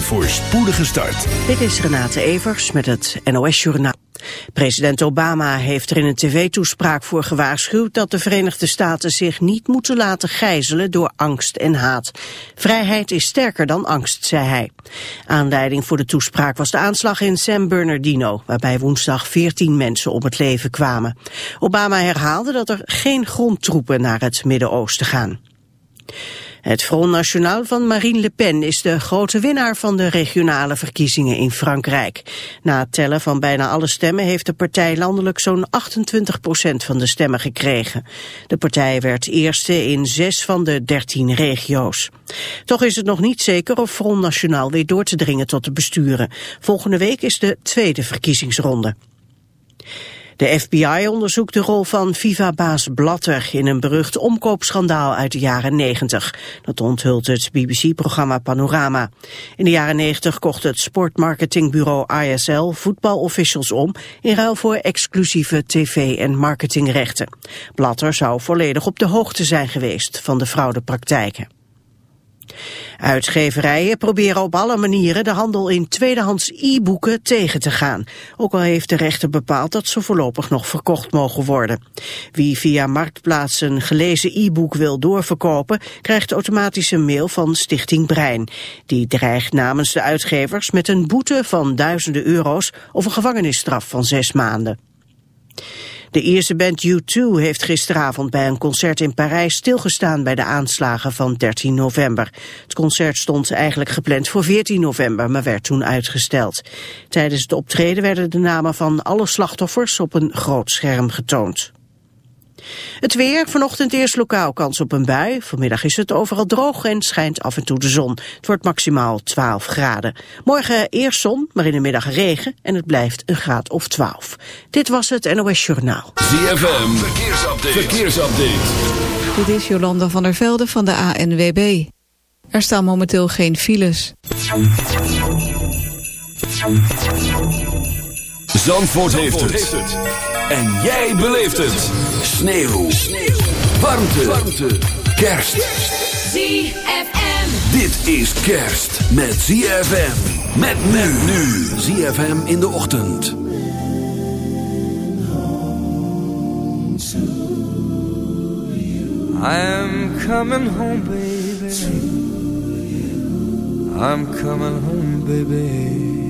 een voorspoedige start. Dit is Renate Evers met het NOS Journaal. President Obama heeft er in een tv-toespraak voor gewaarschuwd dat de Verenigde Staten zich niet moeten laten gijzelen door angst en haat. Vrijheid is sterker dan angst, zei hij. Aanleiding voor de toespraak was de aanslag in San Bernardino, waarbij woensdag 14 mensen om het leven kwamen. Obama herhaalde dat er geen grondtroepen naar het Midden-Oosten gaan. Het Front National van Marine Le Pen is de grote winnaar van de regionale verkiezingen in Frankrijk. Na het tellen van bijna alle stemmen heeft de partij landelijk zo'n 28 procent van de stemmen gekregen. De partij werd eerste in zes van de dertien regio's. Toch is het nog niet zeker of Front National weer door te dringen tot de besturen. Volgende week is de tweede verkiezingsronde. De FBI onderzoekt de rol van FIFA-baas Blatter in een berucht omkoopschandaal uit de jaren 90. Dat onthult het BBC-programma Panorama. In de jaren 90 kocht het sportmarketingbureau ISL voetbalofficials om in ruil voor exclusieve tv- en marketingrechten. Blatter zou volledig op de hoogte zijn geweest van de fraudepraktijken. Uitgeverijen proberen op alle manieren de handel in tweedehands e-boeken tegen te gaan. Ook al heeft de rechter bepaald dat ze voorlopig nog verkocht mogen worden. Wie via Marktplaats een gelezen e-book wil doorverkopen, krijgt automatisch een mail van Stichting Brein. Die dreigt namens de uitgevers met een boete van duizenden euro's of een gevangenisstraf van zes maanden. De Ierse band U2 heeft gisteravond bij een concert in Parijs stilgestaan bij de aanslagen van 13 november. Het concert stond eigenlijk gepland voor 14 november, maar werd toen uitgesteld. Tijdens het optreden werden de namen van alle slachtoffers op een groot scherm getoond. Het weer, vanochtend eerst lokaal kans op een bui. Vanmiddag is het overal droog en schijnt af en toe de zon. Het wordt maximaal 12 graden. Morgen eerst zon, maar in de middag regen en het blijft een graad of 12. Dit was het NOS Journaal. ZFM, verkeersupdate. verkeersupdate. Dit is Jolanda van der Velde van de ANWB. Er staan momenteel geen files. Zandvoort, heeft, het. En jij beleeft het. Sneeuw. Sneeuw. Warmte. Warmte. Kerst. ZFM. Dit is kerst met ZFM. Met men nu. ZFM in de ochtend. I'm coming home, baby. I'm coming home, baby.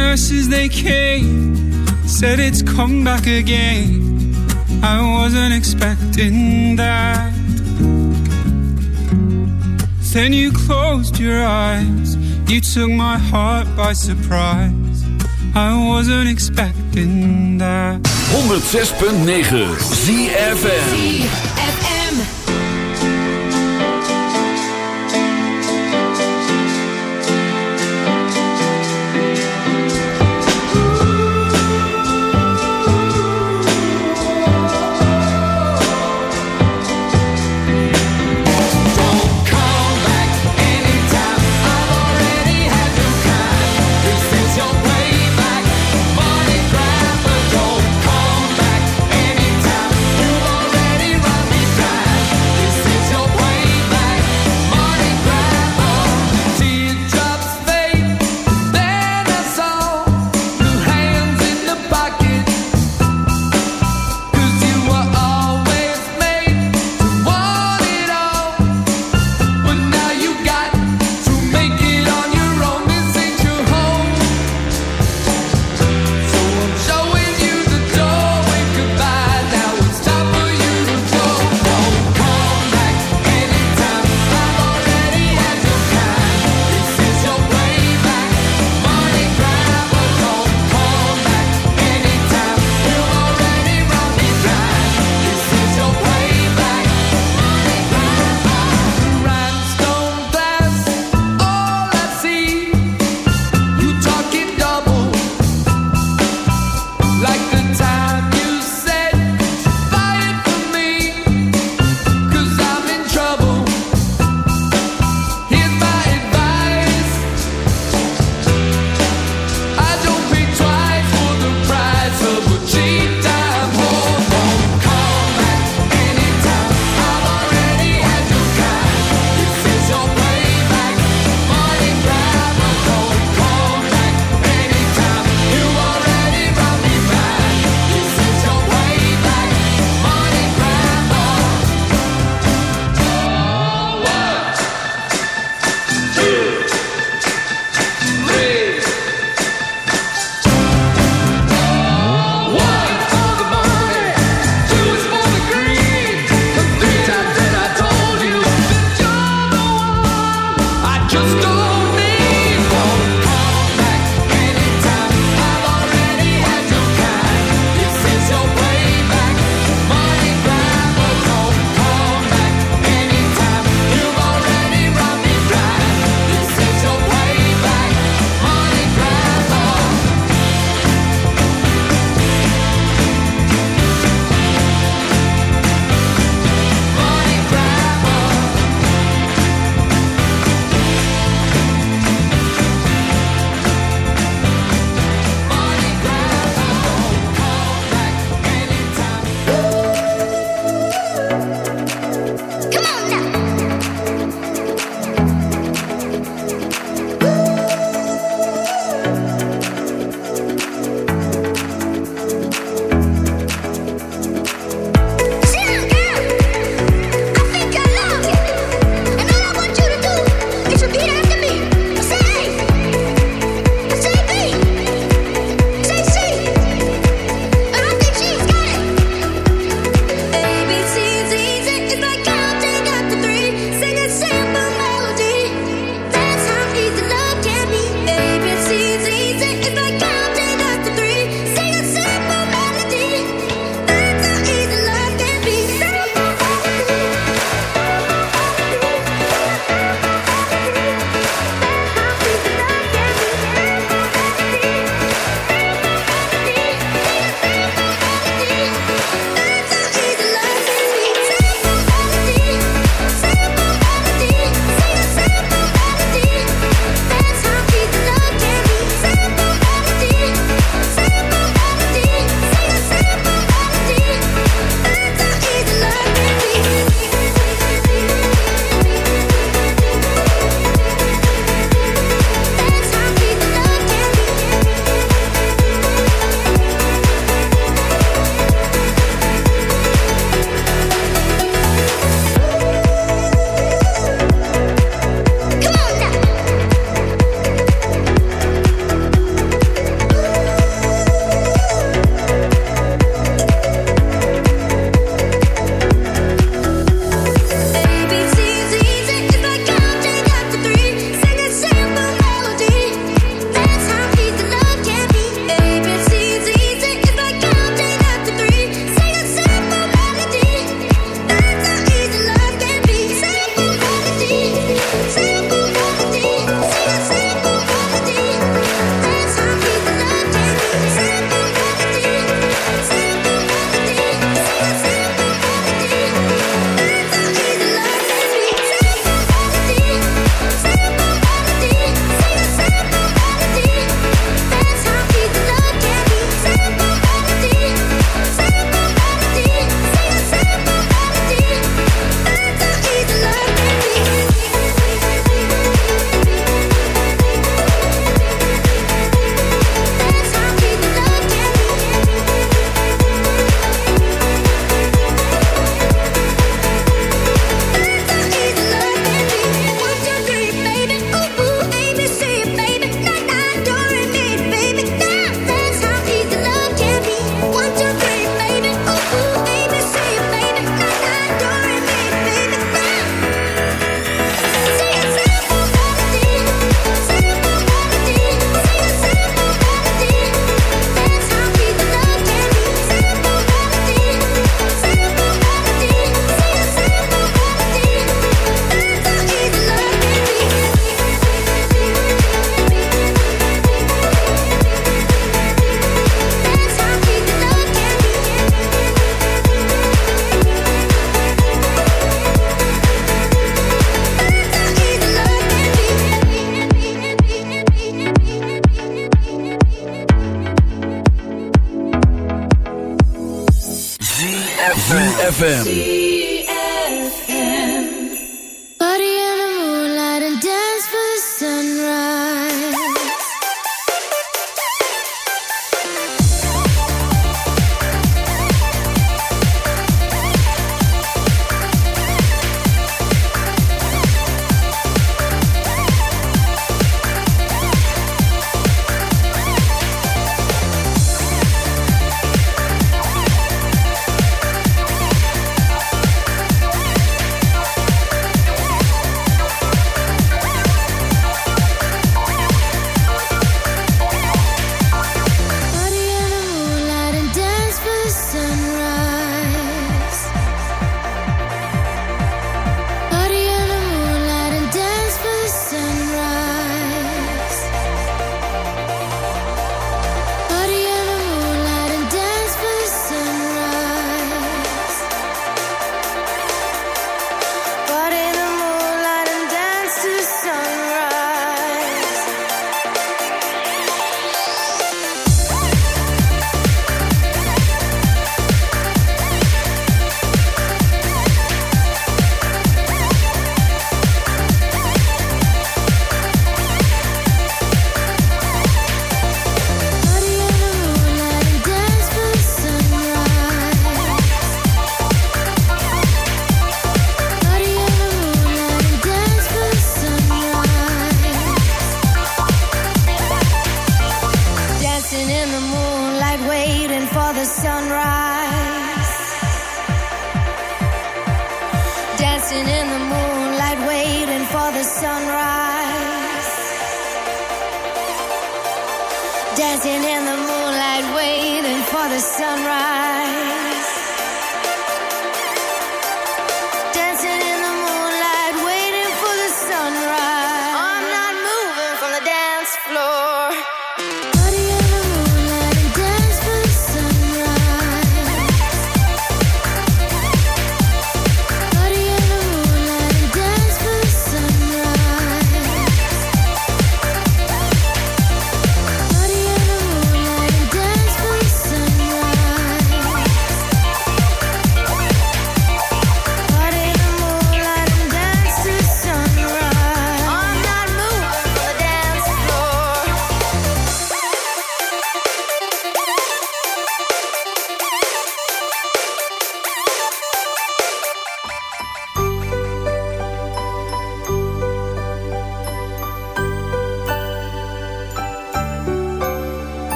Nurses they came, said it's come back again. I wasn't expecting that. Then you closed your eyes, you took my heart by surprise. I wasn't expecting that. 106.9 ZFM.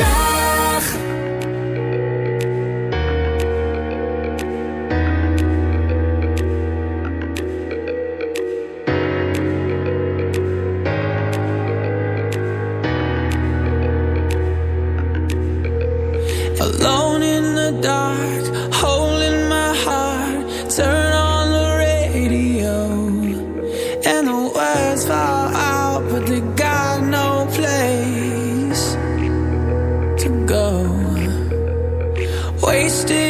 shine wasted.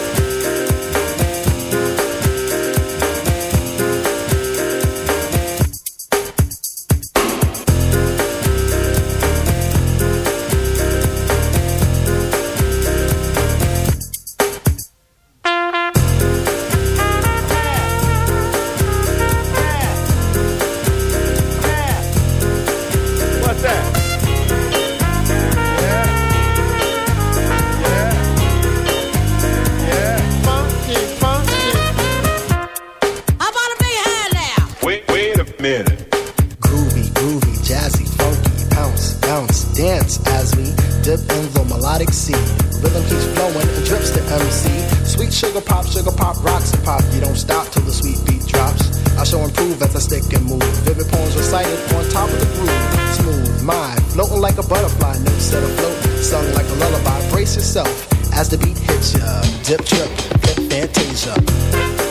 MC. Sweet sugar pop, sugar pop, rocks and pop. You don't stop till the sweet beat drops. I shall improve as I stick and move. Vivid poems recited on top of the groove. Smooth mind, floating like a butterfly, notes set afloat, sung like a lullaby. Brace yourself as the beat hits ya. Dip, trip, hip, fantasia.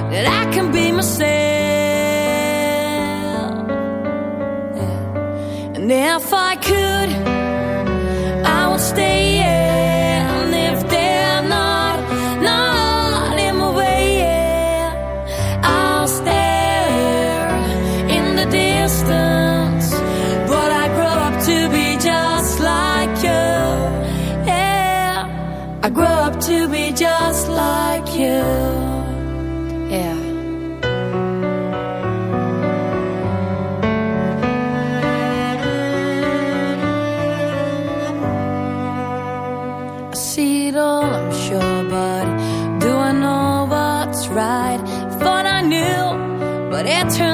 that I can be myself. And if I could.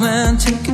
Man take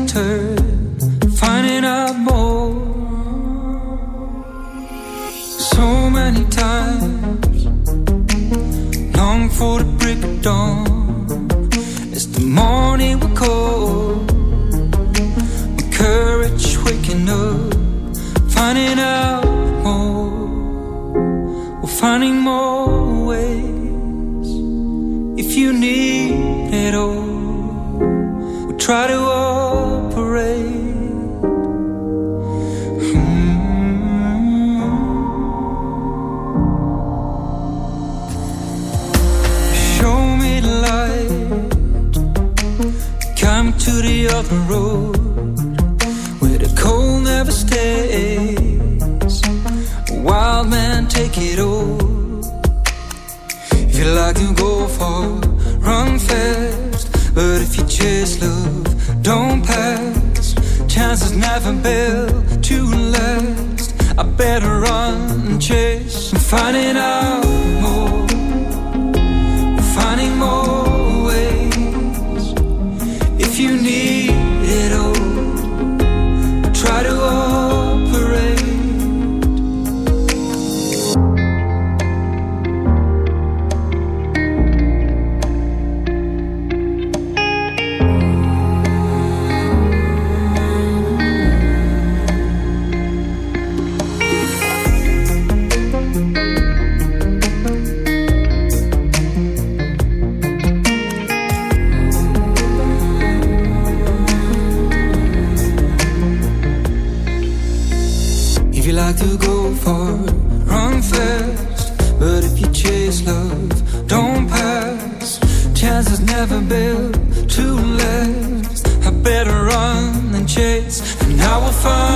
and